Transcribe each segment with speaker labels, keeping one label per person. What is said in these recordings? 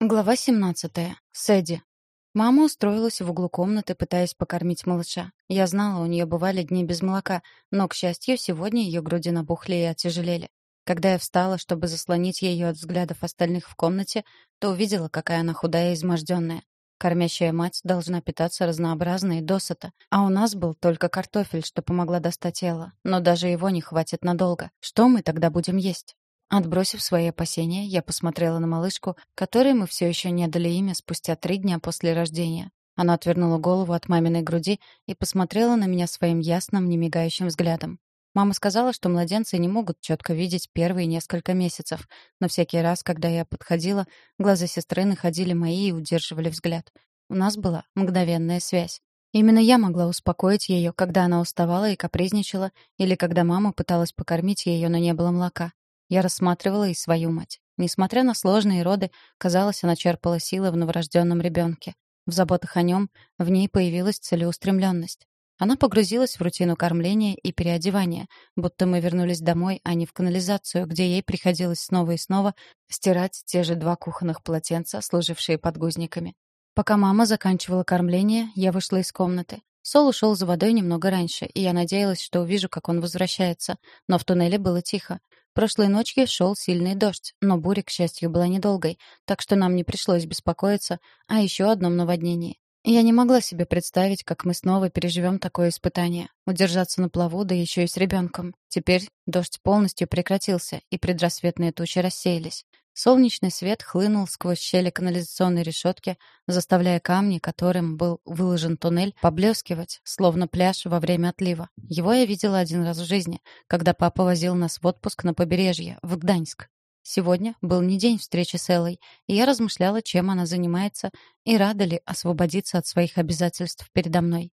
Speaker 1: Глава 17. Сэдди. Мама устроилась в углу комнаты, пытаясь покормить малыша. Я знала, у нее бывали дни без молока, но, к счастью, сегодня ее груди набухли и отяжелели. Когда я встала, чтобы заслонить ее от взглядов остальных в комнате, то увидела, какая она худая и изможденная. Кормящая мать должна питаться разнообразно и досыта, а у нас был только картофель, что помогла достать Элла. Но даже его не хватит надолго. Что мы тогда будем есть? Отбросив свои опасения, я посмотрела на малышку, которой мы все еще не дали имя спустя три дня после рождения. Она отвернула голову от маминой груди и посмотрела на меня своим ясным, немигающим взглядом. Мама сказала, что младенцы не могут четко видеть первые несколько месяцев, но всякий раз, когда я подходила, глаза сестры находили мои и удерживали взгляд. У нас была мгновенная связь. Именно я могла успокоить ее, когда она уставала и капризничала, или когда мама пыталась покормить ее, но не было молока. Я рассматривала и свою мать. Несмотря на сложные роды, казалось, она черпала силы в новорожденном ребенке. В заботах о нем в ней появилась целеустремленность. Она погрузилась в рутину кормления и переодевания, будто мы вернулись домой, а не в канализацию, где ей приходилось снова и снова стирать те же два кухонных полотенца, служившие подгузниками. Пока мама заканчивала кормление, я вышла из комнаты. Сол ушел за водой немного раньше, и я надеялась, что увижу, как он возвращается. Но в туннеле было тихо. Прошлой ночью шел сильный дождь, но буря, к счастью, была недолгой, так что нам не пришлось беспокоиться о еще одном наводнении. Я не могла себе представить, как мы снова переживем такое испытание. Удержаться на плаву, да еще и с ребенком. Теперь дождь полностью прекратился, и предрассветные тучи рассеялись. Солнечный свет хлынул сквозь щели канализационной решетки, заставляя камни, которым был выложен туннель, поблескивать, словно пляж во время отлива. Его я видела один раз в жизни, когда папа возил нас в отпуск на побережье, в Гданьск. Сегодня был не день встречи с Эллой, и я размышляла, чем она занимается и рада ли освободиться от своих обязательств передо мной.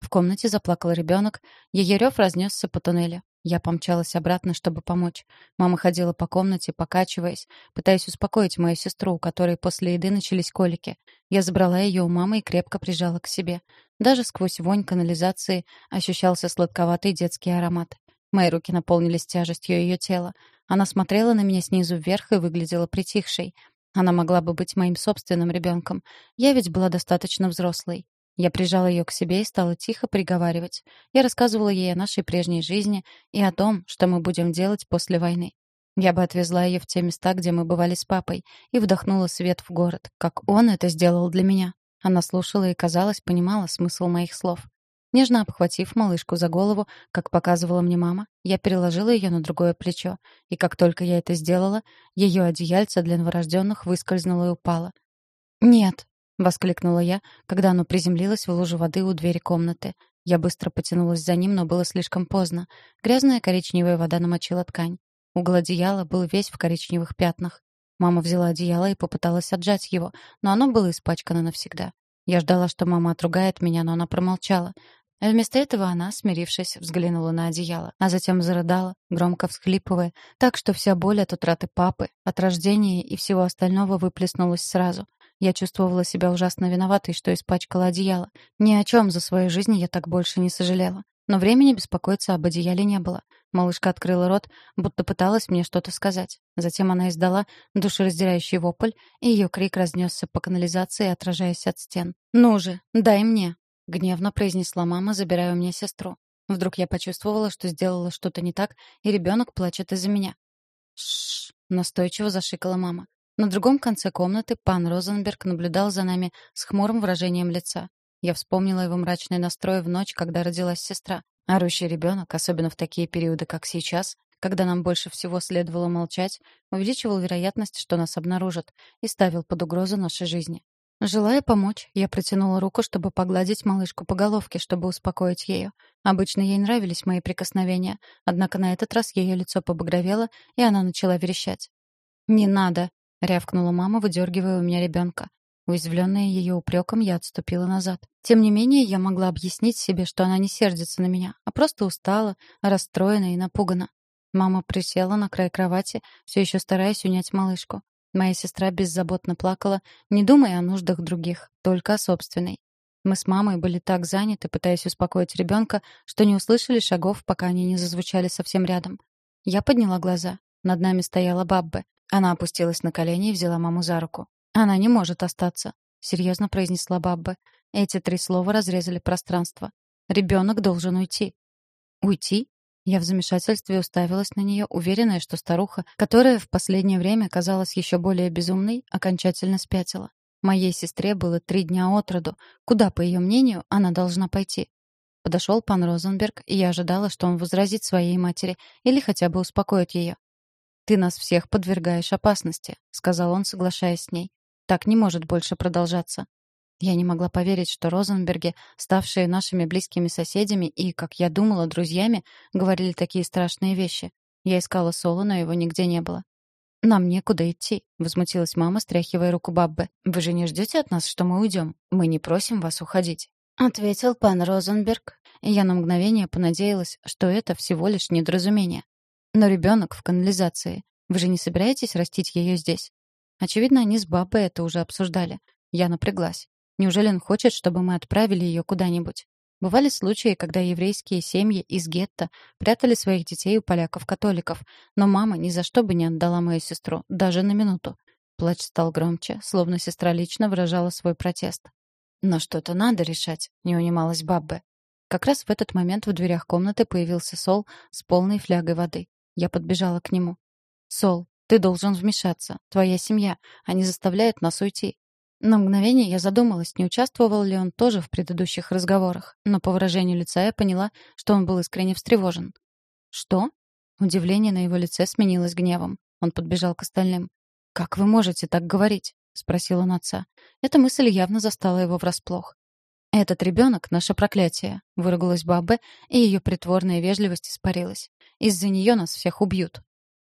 Speaker 1: В комнате заплакал ребенок, ее рев разнесся по туннелю. Я помчалась обратно, чтобы помочь. Мама ходила по комнате, покачиваясь, пытаясь успокоить мою сестру, у которой после еды начались колики. Я забрала ее у мамы и крепко прижала к себе. Даже сквозь вонь канализации ощущался сладковатый детский аромат. Мои руки наполнились тяжестью ее тела. Она смотрела на меня снизу вверх и выглядела притихшей. Она могла бы быть моим собственным ребенком. Я ведь была достаточно взрослой. Я прижала ее к себе и стала тихо приговаривать. Я рассказывала ей о нашей прежней жизни и о том, что мы будем делать после войны. Я бы отвезла ее в те места, где мы бывали с папой, и вдохнула свет в город, как он это сделал для меня. Она слушала и, казалось, понимала смысл моих слов. Нежно обхватив малышку за голову, как показывала мне мама, я переложила ее на другое плечо, и как только я это сделала, ее одеяльце для новорожденных выскользнуло и упало. «Нет», — воскликнула я, когда оно приземлилось в лужу воды у двери комнаты. Я быстро потянулась за ним, но было слишком поздно. Грязная коричневая вода намочила ткань. Угол одеяла был весь в коричневых пятнах. Мама взяла одеяло и попыталась отжать его, но оно было испачкано навсегда. Я ждала, что мама отругает меня, но она промолчала. Вместо этого она, смирившись, взглянула на одеяло, а затем зарыдала, громко всхлипывая, так что вся боль от утраты папы, от рождения и всего остального выплеснулась сразу. Я чувствовала себя ужасно виноватой, что испачкала одеяло. Ни о чем за свою жизнь я так больше не сожалела. Но времени беспокоиться об одеяле не было. Малышка открыла рот, будто пыталась мне что-то сказать. Затем она издала душераздирающий вопль, и ее крик разнесся по канализации, отражаясь от стен. «Ну же, дай мне!» — гневно произнесла мама, забирая у меня сестру. Вдруг я почувствовала, что сделала что-то не так, и ребенок плачет из-за меня. «Ш-ш-ш!» настойчиво зашикала мама. На другом конце комнаты пан Розенберг наблюдал за нами с хмурым выражением лица. Я вспомнила его мрачный настрой в ночь, когда родилась сестра. Орущий ребенок, особенно в такие периоды, как сейчас, когда нам больше всего следовало молчать, увеличивал вероятность, что нас обнаружат, и ставил под угрозу нашей жизни. Желая помочь, я протянула руку, чтобы погладить малышку по головке, чтобы успокоить ее. Обычно ей нравились мои прикосновения, однако на этот раз ее лицо побагровело, и она начала верещать. «Не надо!» — рявкнула мама, выдергивая у меня ребенка. Уязвленная ее упреком, я отступила назад. Тем не менее, я могла объяснить себе, что она не сердится на меня, а просто устала, расстроена и напугана. Мама присела на край кровати, все еще стараясь унять малышку. Моя сестра беззаботно плакала, не думая о нуждах других, только о собственной. Мы с мамой были так заняты, пытаясь успокоить ребенка, что не услышали шагов, пока они не зазвучали совсем рядом. Я подняла глаза. Над нами стояла Баббе. Она опустилась на колени и взяла маму за руку. «Она не может остаться», — серьезно произнесла Бабба. Эти три слова разрезали пространство. «Ребенок должен уйти». «Уйти?» Я в замешательстве уставилась на нее, уверенная, что старуха, которая в последнее время казалась еще более безумной, окончательно спятила. Моей сестре было три дня от роду. Куда, по ее мнению, она должна пойти? Подошел пан Розенберг, и я ожидала, что он возразит своей матери или хотя бы успокоит ее. «Ты нас всех подвергаешь опасности», — сказал он, соглашаясь с ней. «Так не может больше продолжаться». Я не могла поверить, что Розенберги, ставшие нашими близкими соседями и, как я думала, друзьями, говорили такие страшные вещи. Я искала Соло, но его нигде не было. «Нам некуда идти», — возмутилась мама, стряхивая руку Баббе. «Вы же не ждете от нас, что мы уйдем? Мы не просим вас уходить». — ответил пан Розенберг. Я на мгновение понадеялась, что это всего лишь недоразумение. Но ребенок в канализации. Вы же не собираетесь растить ее здесь? Очевидно, они с бабой это уже обсуждали. Я напряглась. Неужели он хочет, чтобы мы отправили ее куда-нибудь? Бывали случаи, когда еврейские семьи из гетто прятали своих детей у поляков-католиков, но мама ни за что бы не отдала мою сестру, даже на минуту. Плач стал громче, словно сестра лично выражала свой протест. «Но что-то надо решать», — не унималась Баббе. Как раз в этот момент в дверях комнаты появился Сол с полной флягой воды. Я подбежала к нему. «Сол, ты должен вмешаться. Твоя семья. Они заставляют нас уйти». На мгновение я задумалась, не участвовал ли он тоже в предыдущих разговорах, но по выражению лица я поняла, что он был искренне встревожен. «Что?» Удивление на его лице сменилось гневом. Он подбежал к остальным. «Как вы можете так говорить? — спросил он отца. Эта мысль явно застала его врасплох. «Этот ребенок — наше проклятие», — выругалась Бабе, и ее притворная вежливость испарилась. «Из-за нее нас всех убьют».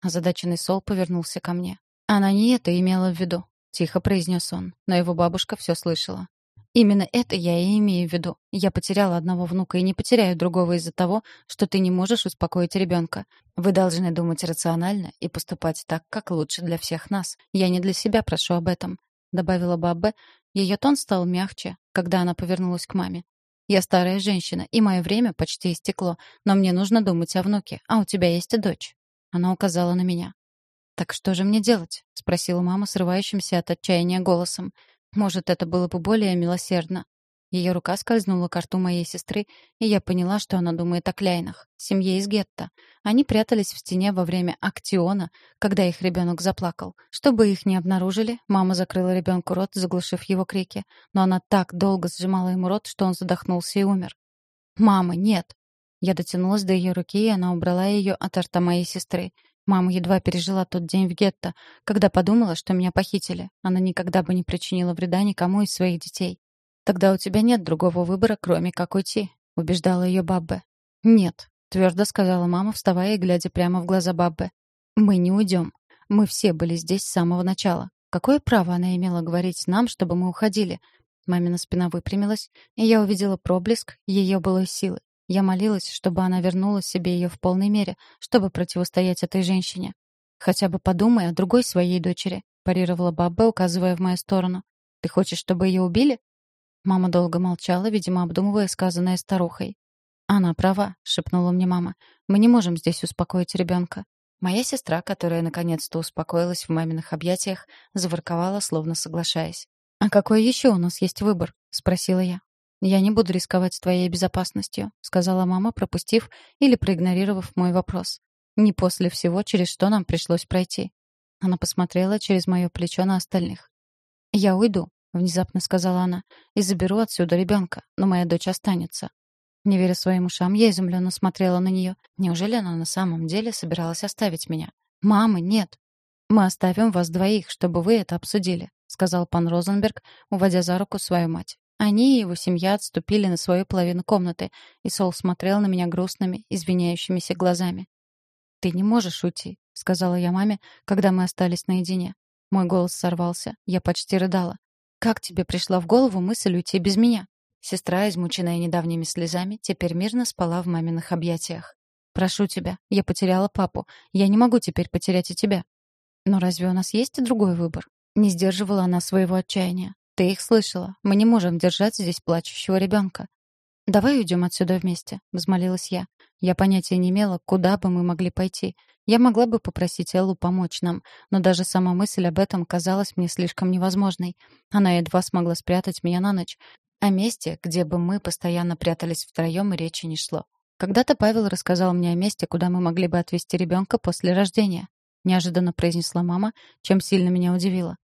Speaker 1: Озадаченный Сол повернулся ко мне. «Она не это имела в виду», — тихо произнес он, но его бабушка все слышала. Именно это я и имею в виду. Я потеряла одного внука и не потеряю другого из-за того, что ты не можешь успокоить ребенка. Вы должны думать рационально и поступать так, как лучше для всех нас. Я не для себя прошу об этом», — добавила Баббе. Ее тон стал мягче, когда она повернулась к маме. «Я старая женщина, и мое время почти истекло, но мне нужно думать о внуке, а у тебя есть и дочь». Она указала на меня. «Так что же мне делать?» — спросила мама срывающимся от отчаяния голосом. Может, это было бы более милосердно. Ее рука скользнула к рту моей сестры, и я поняла, что она думает о Кляйнах, семье из гетто. Они прятались в стене во время актиона, когда их ребенок заплакал. Чтобы их не обнаружили, мама закрыла ребенку рот, заглушив его крики. Но она так долго сжимала ему рот, что он задохнулся и умер. «Мама, нет!» Я дотянулась до ее руки, и она убрала ее от рта моей сестры. Мама едва пережила тот день в гетто, когда подумала, что меня похитили. Она никогда бы не причинила вреда никому из своих детей. «Тогда у тебя нет другого выбора, кроме как уйти», — убеждала ее Баббе. «Нет», — твердо сказала мама, вставая и глядя прямо в глаза Баббе. «Мы не уйдем. Мы все были здесь с самого начала. Какое право она имела говорить нам, чтобы мы уходили?» Мамина спина выпрямилась, и я увидела проблеск ее былой силы. Я молилась, чтобы она вернула себе ее в полной мере, чтобы противостоять этой женщине. «Хотя бы подумай о другой своей дочери», — парировала баба, указывая в мою сторону. «Ты хочешь, чтобы ее убили?» Мама долго молчала, видимо, обдумывая сказанное старухой. «Она права», — шепнула мне мама. «Мы не можем здесь успокоить ребенка». Моя сестра, которая наконец-то успокоилась в маминых объятиях, заворковала, словно соглашаясь. «А какой еще у нас есть выбор?» — спросила я. «Я не буду рисковать твоей безопасностью», — сказала мама, пропустив или проигнорировав мой вопрос. «Не после всего, через что нам пришлось пройти». Она посмотрела через мое плечо на остальных. «Я уйду», — внезапно сказала она, — «и заберу отсюда ребенка, но моя дочь останется». Не веря своим ушам, я изумленно смотрела на нее. Неужели она на самом деле собиралась оставить меня? «Мамы, нет!» «Мы оставим вас двоих, чтобы вы это обсудили», — сказал пан Розенберг, уводя за руку свою мать. Они и его семья отступили на свою половину комнаты, и Сол смотрел на меня грустными, извиняющимися глазами. «Ты не можешь уйти», — сказала я маме, когда мы остались наедине. Мой голос сорвался, я почти рыдала. «Как тебе пришла в голову мысль уйти без меня?» Сестра, измученная недавними слезами, теперь мирно спала в маминых объятиях. «Прошу тебя, я потеряла папу. Я не могу теперь потерять и тебя». «Но разве у нас есть другой выбор?» Не сдерживала она своего отчаяния. Ты их слышала. Мы не можем держать здесь плачущего ребенка. «Давай уйдем отсюда вместе», — взмолилась я. Я понятия не имела, куда бы мы могли пойти. Я могла бы попросить Эллу помочь нам, но даже сама мысль об этом казалась мне слишком невозможной. Она едва смогла спрятать меня на ночь. О месте, где бы мы постоянно прятались втроем, и речи не шло. Когда-то Павел рассказал мне о месте, куда мы могли бы отвезти ребенка после рождения. Неожиданно произнесла мама, чем сильно меня удивило.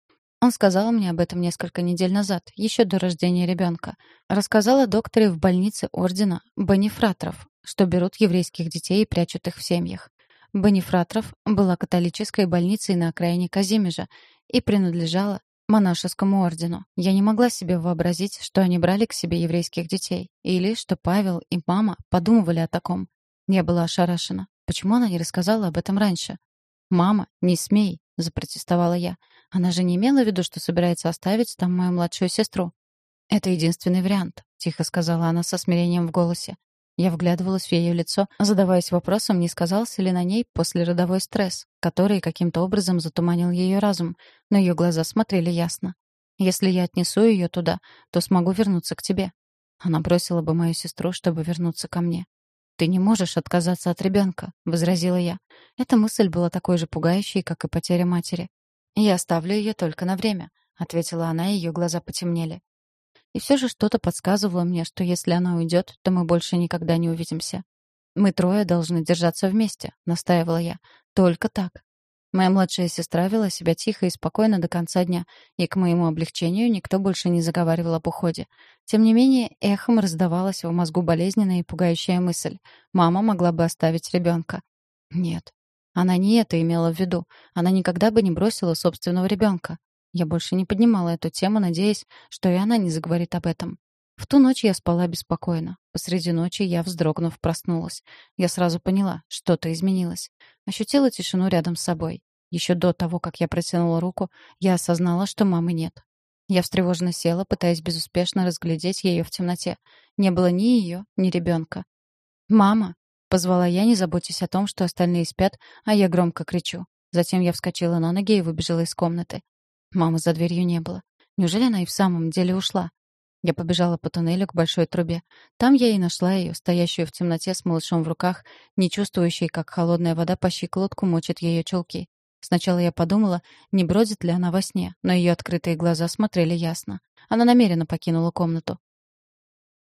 Speaker 1: Он сказал мне об этом несколько недель назад, еще до рождения ребенка. Рассказал о докторе в больнице ордена Бонифраторов, что берут еврейских детей и прячут их в семьях. Бонифраторов была католической больницей на окраине Казимежа и принадлежала монашескому ордену. Я не могла себе вообразить, что они брали к себе еврейских детей, или что Павел и мама подумывали о таком. Я была ошарашена. Почему она не рассказала об этом раньше? «Мама, не смей!» — запротестовала я. «Она же не имела в виду, что собирается оставить там мою младшую сестру». «Это единственный вариант», — тихо сказала она со смирением в голосе. Я вглядывалась в ее лицо, задаваясь вопросом, не сказался ли на ней послеродовой стресс, который каким-то образом затуманил ее разум, но ее глаза смотрели ясно. «Если я отнесу ее туда, то смогу вернуться к тебе». Она бросила бы мою сестру, чтобы вернуться ко мне. «Ты не можешь отказаться от ребенка», — возразила я. Эта мысль была такой же пугающей, как и потеря матери. «Я оставлю ее только на время», — ответила она, и ее глаза потемнели. И все же что-то подсказывало мне, что если она уйдет, то мы больше никогда не увидимся. «Мы трое должны держаться вместе», — настаивала я. «Только так». Моя младшая сестра вела себя тихо и спокойно до конца дня, и к моему облегчению никто больше не заговаривал об уходе. Тем не менее, эхом раздавалась в мозгу болезненная и пугающая мысль. Мама могла бы оставить ребенка. Нет, она не это имела в виду. Она никогда бы не бросила собственного ребенка. Я больше не поднимала эту тему, надеясь, что и она не заговорит об этом. В ту ночь я спала беспокойно. Посреди ночи я, вздрогнув, проснулась. Я сразу поняла, что-то изменилось. Ощутила тишину рядом с собой. Еще до того, как я протянула руку, я осознала, что мамы нет. Я встревоженно села, пытаясь безуспешно разглядеть ее в темноте. Не было ни ее, ни ребенка. «Мама!» — позвала я, не заботясь о том, что остальные спят, а я громко кричу. Затем я вскочила на ноги и выбежала из комнаты. Мамы за дверью не было. Неужели она и в самом деле ушла? Я побежала по туннелю к большой трубе. Там я и нашла ее, стоящую в темноте с малышом в руках, не чувствующей, как холодная вода по щиколотку мочит ее чулки. Сначала я подумала, не бродит ли она во сне, но ее открытые глаза смотрели ясно. Она намеренно покинула комнату.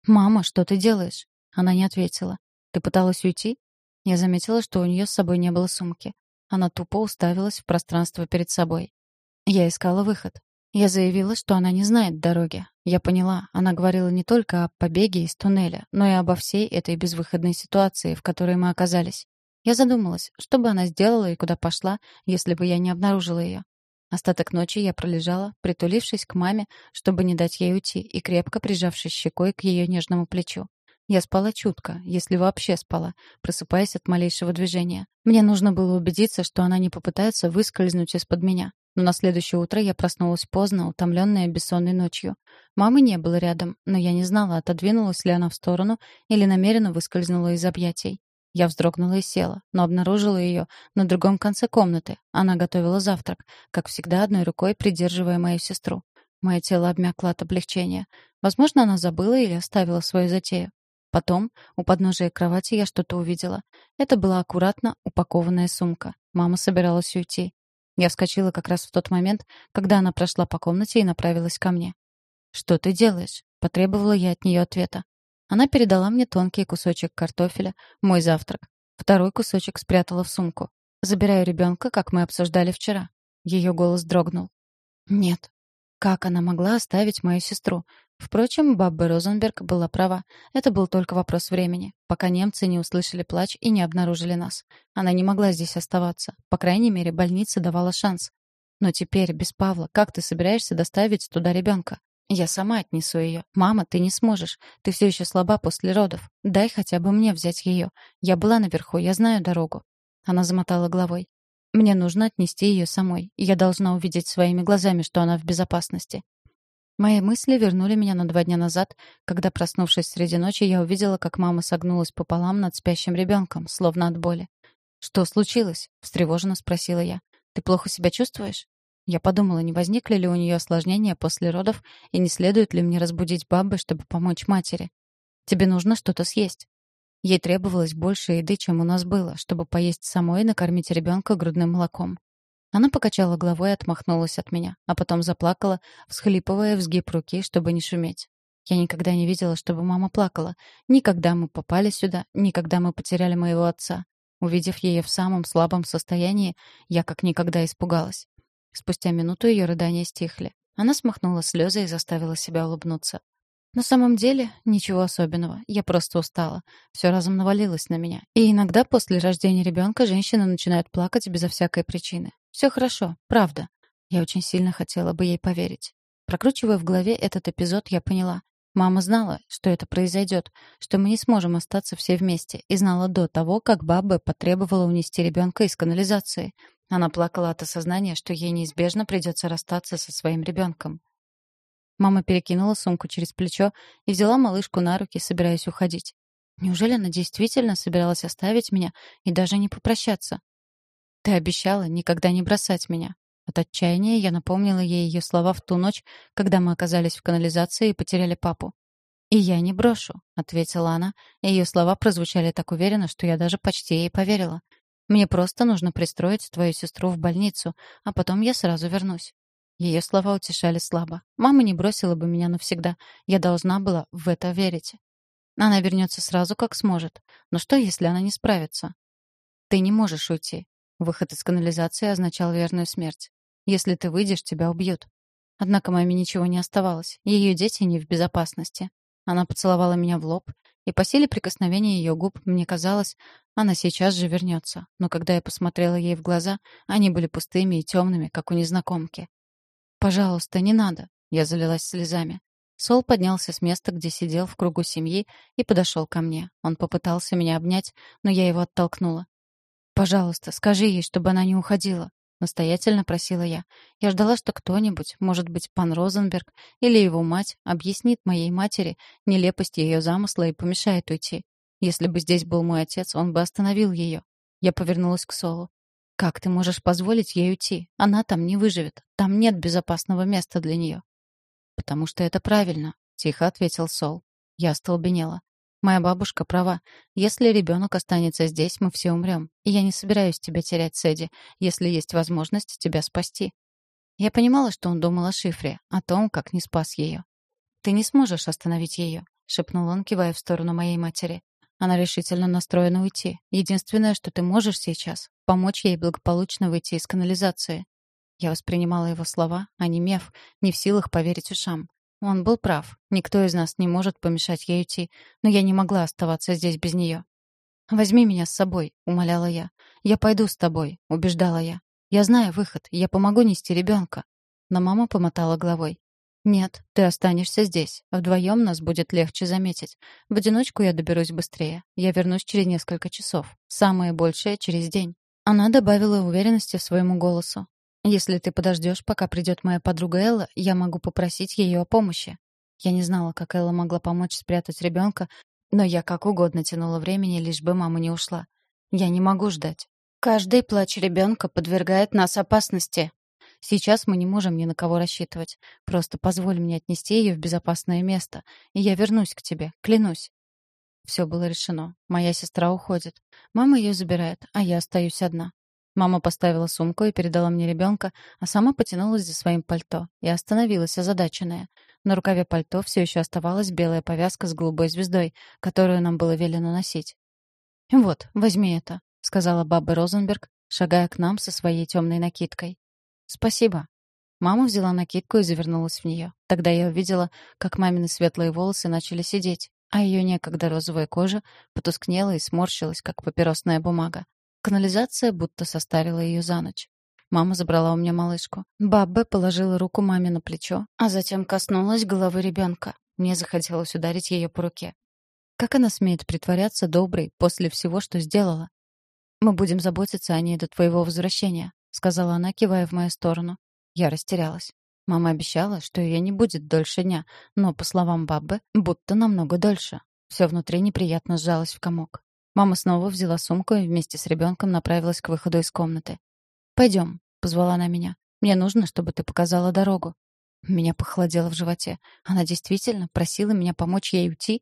Speaker 1: «Мама, что ты делаешь?» Она не ответила. «Ты пыталась уйти?» Я заметила, что у нее с собой не было сумки. Она тупо уставилась в пространство перед собой. Я искала выход. Я заявила, что она не знает дороги. Я поняла, она говорила не только о побеге из туннеля, но и обо всей этой безвыходной ситуации, в которой мы оказались. Я задумалась, что бы она сделала и куда пошла, если бы я не обнаружила ее. Остаток ночи я пролежала, притулившись к маме, чтобы не дать ей уйти, и крепко прижавшись щекой к ее нежному плечу. Я спала чутко, если вообще спала, просыпаясь от малейшего движения. Мне нужно было убедиться, что она не попытается выскользнуть из-под меня. Но на следующее утро я проснулась поздно, утомленная бессонной ночью. Мамы не было рядом, но я не знала, отодвинулась ли она в сторону или намеренно выскользнула из объятий. Я вздрогнула и села, но обнаружила ее на другом конце комнаты. Она готовила завтрак, как всегда одной рукой придерживая мою сестру. Мое тело обмякло от облегчения. Возможно, она забыла или оставила свою затею. Потом у подножия кровати я что-то увидела. Это была аккуратно упакованная сумка. Мама собиралась уйти. Я вскочила как раз в тот момент, когда она прошла по комнате и направилась ко мне. «Что ты делаешь?» — потребовала я от нее ответа. Она передала мне тонкий кусочек картофеля, мой завтрак. Второй кусочек спрятала в сумку. «Забираю ребенка, как мы обсуждали вчера». Ее голос дрогнул. «Нет». Как она могла оставить мою сестру? Впрочем, Бабба Розенберг была права. Это был только вопрос времени, пока немцы не услышали плач и не обнаружили нас. Она не могла здесь оставаться. По крайней мере, больница давала шанс. Но теперь, без Павла, как ты собираешься доставить туда ребенка? Я сама отнесу ее. Мама, ты не сможешь. Ты все еще слаба после родов. Дай хотя бы мне взять ее. Я была наверху, я знаю дорогу. Она замотала головой. Мне нужно отнести ее самой. Я должна увидеть своими глазами, что она в безопасности. Мои мысли вернули меня на два дня назад, когда, проснувшись среди ночи, я увидела, как мама согнулась пополам над спящим ребенком, словно от боли. «Что случилось?» — встревоженно спросила я. «Ты плохо себя чувствуешь?» Я подумала, не возникли ли у нее осложнения после родов и не следует ли мне разбудить бабы, чтобы помочь матери. «Тебе нужно что-то съесть». Ей требовалось больше еды, чем у нас было, чтобы поесть самой и накормить ребенка грудным молоком. Она покачала головой и отмахнулась от меня, а потом заплакала, всхлипывая в сгиб руки, чтобы не шуметь. Я никогда не видела, чтобы мама плакала. Никогда мы попали сюда, никогда мы потеряли моего отца. Увидев ее в самом слабом состоянии, я как никогда испугалась. Спустя минуту ее рыдания стихли. Она смахнула слезы и заставила себя улыбнуться. На самом деле, ничего особенного. Я просто устала. Все разом навалилось на меня. И иногда после рождения ребенка женщины начинают плакать безо всякой причины. Все хорошо, правда. Я очень сильно хотела бы ей поверить. Прокручивая в голове этот эпизод, я поняла. Мама знала, что это произойдет, что мы не сможем остаться все вместе, и знала до того, как баба потребовала унести ребенка из канализации. Она плакала от осознания, что ей неизбежно придется расстаться со своим ребенком. Мама перекинула сумку через плечо и взяла малышку на руки, собираясь уходить. Неужели она действительно собиралась оставить меня и даже не попрощаться? «Ты обещала никогда не бросать меня», от отчаяния я напомнила ей ее слова в ту ночь, когда мы оказались в канализации и потеряли папу. «И я не брошу», — ответила она, и ее слова прозвучали так уверенно, что я даже почти ей поверила. «Мне просто нужно пристроить твою сестру в больницу, а потом я сразу вернусь». Ее слова утешали слабо. Мама не бросила бы меня навсегда. Я должна была в это верить. Она вернется сразу, как сможет. Но что, если она не справится? Ты не можешь уйти. Выход из канализации означал верную смерть. Если ты выйдешь, тебя убьют. Однако маме ничего не оставалось. Ее дети не в безопасности. Она поцеловала меня в лоб, и по силе прикосновения ее губ мне казалось, она сейчас же вернется. Но когда я посмотрела ей в глаза, они были пустыми и темными, как у незнакомки. «Пожалуйста, не надо!» Я залилась слезами. Сол поднялся с места, где сидел в кругу семьи, и подошел ко мне. Он попытался меня обнять, но я его оттолкнула. «Пожалуйста, скажи ей, чтобы она не уходила. — настоятельно просила я. Я ждала, что кто-нибудь, может быть, пан Розенберг или его мать, объяснит моей матери нелепость ее замысла и помешает уйти. Если бы здесь был мой отец, он бы остановил ее. Я повернулась к Солу. «Как ты можешь позволить ей уйти? Она там не выживет. Там нет безопасного места для нее». «Потому что это правильно», — тихо ответил Сол. Я остолбенела. Моя бабушка права. Если ребенок останется здесь, мы все умрем. И я не собираюсь тебя терять, Сэдди, если есть возможность тебя спасти. Я понимала, что он думал о шифре, о том, как не спас ее. «Ты не сможешь остановить ее», — шепнул он, кивая в сторону моей матери. «Она решительно настроена уйти. Единственное, что ты можешь сейчас — помочь ей благополучно выйти из канализации». Я воспринимала его слова, а не меф, не в силах поверить ушам. Он был прав. Никто из нас не может помешать ей уйти, но я не могла оставаться здесь без нее. «Возьми меня с собой», — умоляла я. «Я пойду с тобой», — убеждала я. «Я знаю выход, я помогу нести ребенка». Но мама помотала головой. «Нет, ты останешься здесь. Вдвоем нас будет легче заметить. В одиночку я доберусь быстрее. Я вернусь через несколько часов. Самое большее — через день». Она добавила уверенности своему голосу. Если ты подождешь, пока придет моя подруга Элла, я могу попросить ее о помощи. Я не знала, как Элла могла помочь спрятать ребенка, но я как угодно тянула времени, лишь бы мама не ушла. Я не могу ждать. Каждый плач ребенка подвергает нас опасности. Сейчас мы не можем ни на кого рассчитывать. Просто позволь мне отнести ее в безопасное место, и я вернусь к тебе, клянусь. Все было решено. Моя сестра уходит. Мама ее забирает, а я остаюсь одна. Мама поставила сумку и передала мне ребенка, а сама потянулась за своим пальто и остановилась озадаченная. На рукаве пальто все еще оставалась белая повязка с голубой звездой, которую нам было велено носить. «Вот, возьми это», — сказала баба Розенберг, шагая к нам со своей темной накидкой. «Спасибо». Мама взяла накидку и завернулась в нее. Тогда я увидела, как мамины светлые волосы начали сидеть, а ее некогда розовая кожа потускнела и сморщилась, как папиросная бумага. Канализация будто состарила ее за ночь. Мама забрала у меня малышку. Баббе положила руку маме на плечо, а затем коснулась головы ребенка. Мне захотелось ударить ее по руке. Как она смеет притворяться доброй после всего, что сделала? «Мы будем заботиться о ней до твоего возвращения», — сказала она, кивая в мою сторону. Я растерялась. Мама обещала, что ее не будет дольше дня, но, по словам Баббы, будто намного дольше. Все внутри неприятно сжалось в комок. Мама снова взяла сумку и вместе с ребенком направилась к выходу из комнаты. «Пойдем», — позвала она меня. «Мне нужно, чтобы ты показала дорогу». Меня похолодело в животе. Она действительно просила меня помочь ей уйти?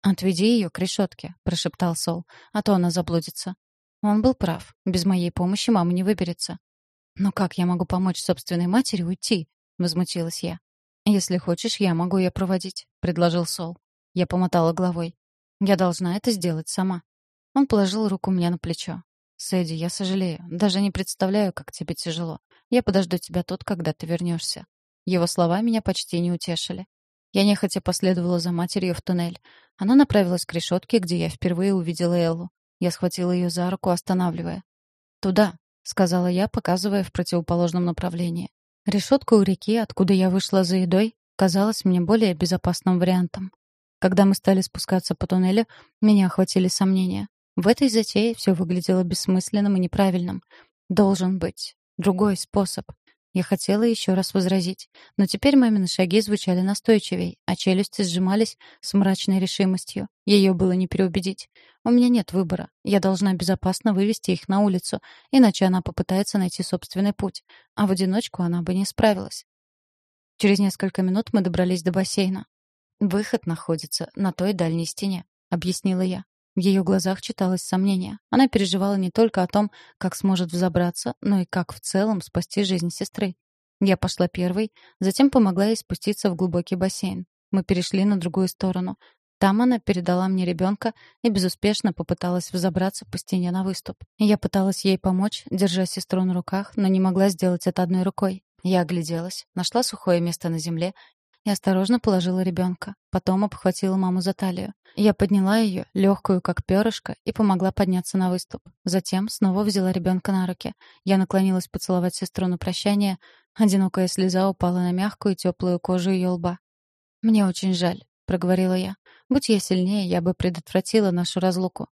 Speaker 1: «Отведи ее к решетке», — прошептал Сол, — «а то она заблудится». Он был прав. Без моей помощи мама не выберется. «Но как я могу помочь собственной матери уйти?» — возмутилась я. «Если хочешь, я могу ее проводить», — предложил Сол. Я помотала головой. «Я должна это сделать сама». Он положил руку мне на плечо. «Сэдди, я сожалею. Даже не представляю, как тебе тяжело. Я подожду тебя тут, когда ты вернешься». Его слова меня почти не утешили. Я нехотя последовала за матерью в туннель. Она направилась к решетке, где я впервые увидела Эллу. Я схватила ее за руку, останавливая. «Туда», — сказала я, показывая в противоположном направлении. Решетка у реки, откуда я вышла за едой, казалась мне более безопасным вариантом. Когда мы стали спускаться по туннелю, меня охватили сомнения. В этой затее все выглядело бессмысленным и неправильным. Должен быть другой способ. Я хотела еще раз возразить, но теперь мамины шаги звучали настойчивей, а челюсти сжимались с мрачной решимостью. Ее было не переубедить. У меня нет выбора. Я должна безопасно вывести их на улицу, иначе она попытается найти собственный путь, а в одиночку она бы не справилась. Через несколько минут мы добрались до бассейна. «Выход находится на той дальней стене», — объяснила я. В ее глазах читалось сомнение. Она переживала не только о том, как сможет взобраться, но и как в целом спасти жизнь сестры. Я пошла первой, затем помогла ей спуститься в глубокий бассейн. Мы перешли на другую сторону. Там она передала мне ребенка и безуспешно попыталась взобраться по стене на выступ. Я пыталась ей помочь, держа сестру на руках, но не могла сделать это одной рукой. Я огляделась, нашла сухое место на земле и осторожно положила ребенка. Потом обхватила маму за талию. Я подняла ее, легкую, как перышко, и помогла подняться на выступ. Затем снова взяла ребенка на руки. Я наклонилась поцеловать сестру на прощание. Одинокая слеза упала на мягкую теплую кожу ее лба. «Мне очень жаль», — проговорила я. «Будь я сильнее, я бы предотвратила нашу разлуку».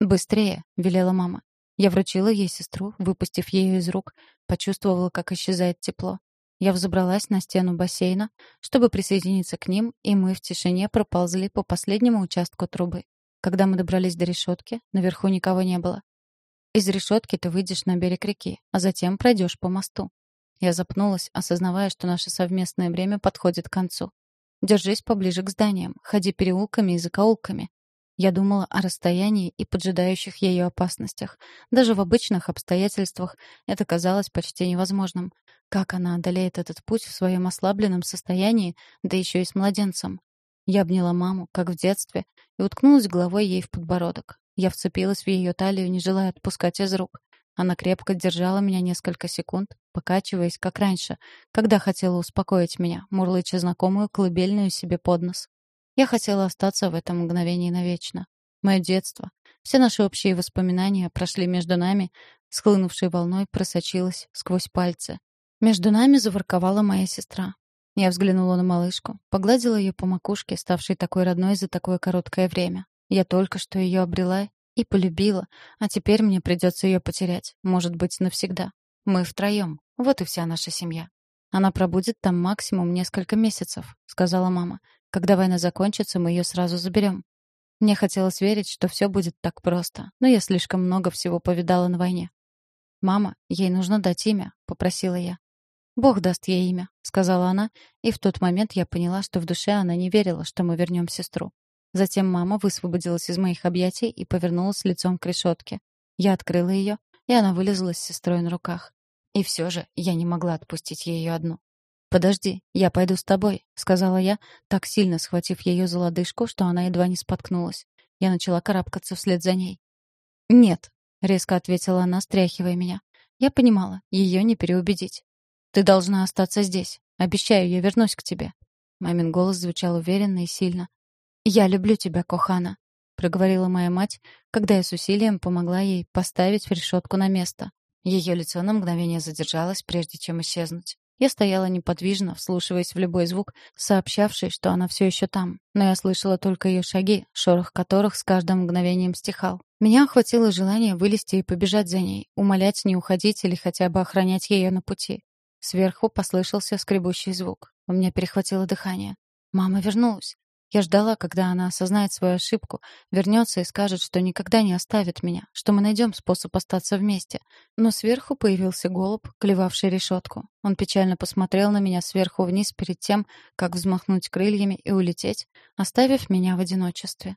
Speaker 1: «Быстрее», — велела мама. Я вручила ей сестру, выпустив ее из рук, почувствовала, как исчезает тепло. Я взобралась на стену бассейна, чтобы присоединиться к ним, и мы в тишине проползли по последнему участку трубы. Когда мы добрались до решетки, наверху никого не было. Из решетки ты выйдешь на берег реки, а затем пройдешь по мосту. Я запнулась, осознавая, что наше совместное время подходит к концу. Держись поближе к зданиям, ходи переулками и закоулками. Я думала о расстоянии и поджидающих ее опасностях. Даже в обычных обстоятельствах это казалось почти невозможным. Как она одолеет этот путь в своем ослабленном состоянии, да еще и с младенцем? Я обняла маму, как в детстве, и уткнулась головой ей в подбородок. Я вцепилась в ее талию, не желая отпускать из рук. Она крепко держала меня несколько секунд, покачиваясь, как раньше, когда хотела успокоить меня, мурлыча знакомую колыбельную себе под нос. Я хотела остаться в этом мгновении навечно. Мое детство, все наши общие воспоминания прошли между нами, схлынувшей волной просочилась сквозь пальцы. Между нами заворковала моя сестра. Я взглянула на малышку, погладила ее по макушке, ставшей такой родной за такое короткое время. Я только что ее обрела и полюбила, а теперь мне придется ее потерять, может быть, навсегда. Мы втроем, вот и вся наша семья. Она пробудет там максимум несколько месяцев, сказала мама. Когда война закончится, мы ее сразу заберем. Мне хотелось верить, что все будет так просто, но я слишком много всего повидала на войне. «Мама, ей нужно дать имя», — попросила я. «Бог даст ей имя», — сказала она, и в тот момент я поняла, что в душе она не верила, что мы вернем сестру. Затем мама высвободилась из моих объятий и повернулась лицом к решетке. Я открыла ее, и она вылезла с сестрой на руках. И все же я не могла отпустить ее одну. «Подожди, я пойду с тобой», — сказала я, так сильно схватив ее за лодыжку, что она едва не споткнулась. Я начала карабкаться вслед за ней. «Нет», — резко ответила она, стряхивая меня. Я понимала, ее не переубедить. «Ты должна остаться здесь. Обещаю, я вернусь к тебе». Мамин голос звучал уверенно и сильно. «Я люблю тебя, Кохана», — проговорила моя мать, когда я с усилием помогла ей поставить решетку на место. Ее лицо на мгновение задержалось, прежде чем исчезнуть. Я стояла неподвижно, вслушиваясь в любой звук, сообщавший, что она все еще там. Но я слышала только ее шаги, шорох которых с каждым мгновением стихал. Меня охватило желание вылезти и побежать за ней, умолять не уходить или хотя бы охранять ее на пути. Сверху послышался скребущий звук. У меня перехватило дыхание. Мама вернулась. Я ждала, когда она осознает свою ошибку, вернется и скажет, что никогда не оставит меня, что мы найдем способ остаться вместе. Но сверху появился голубь, клевавший решетку. Он печально посмотрел на меня сверху вниз перед тем, как взмахнуть крыльями и улететь, оставив меня в одиночестве.